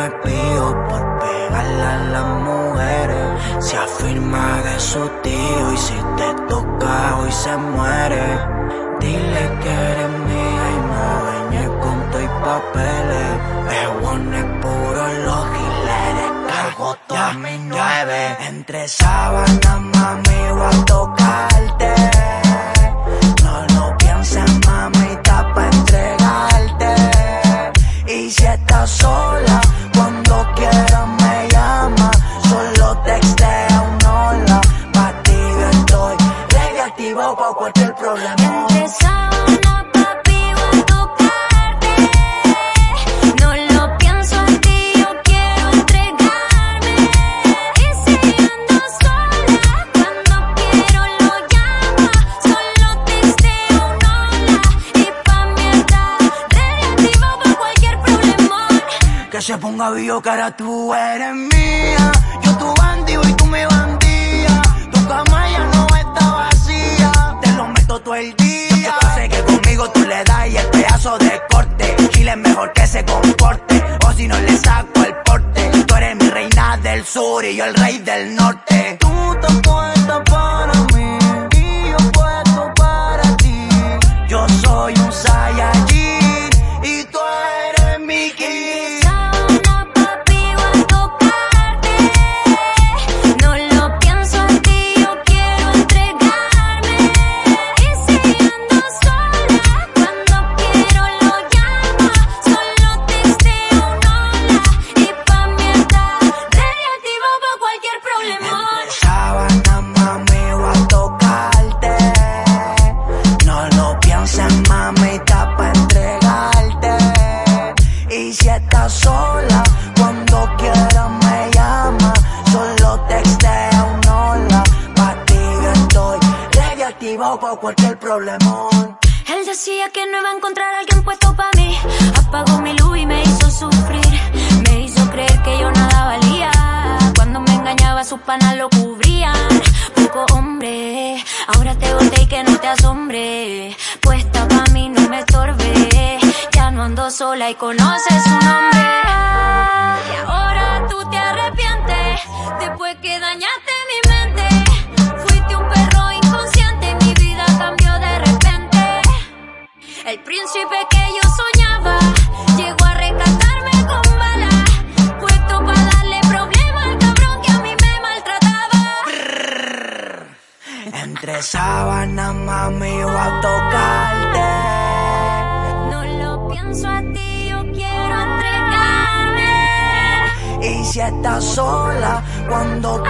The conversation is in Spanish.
me pío por pegarle a las mujeres. Se afirma de su tío y si te toca hoy se muere. Dile que eres mía y no venía con tu y papeles. Ewan es puro lógico hago todas mis nueve. Entre sábanas, mami, voy a tocarte. Pa' cualquier problema. Sábana, papi, voy a tocarte. No lo pienso en ti, yo quiero entregarme. Y si ando sola, cuando quiero lo llama. Solo texteo un hola. Y pa' mierda, reactivo pa' cualquier problemón. Que se ponga vivo cara, tú eres mía. Yo tu bandido y pedazo de corte. Chile es mejor que se comporte. O si no le saco el porte. Tú eres mi reina del sur y yo el rey del norte. Activado pa' cualquier problemón. Él decía que no iba a encontrar a alguien puesto para mí. Apagó mi luz y me hizo sufrir. Me hizo creer que yo nada valía. Cuando me engañaba, sus panas lo cubrían. Poco hombre, ahora te boté y que no te asombre. Puesta pa' mí, no me estorbe. Ya no ando sola y conoces su nombre. Príncipe que yo soñaba llegó a rescatarme con bala. Puesto para darle problema al cabrón que a mí me maltrataba. Entre sábanas, mami, voy a tocarte. No lo pienso a ti, yo quiero entregarme. Y si estás sola, cuando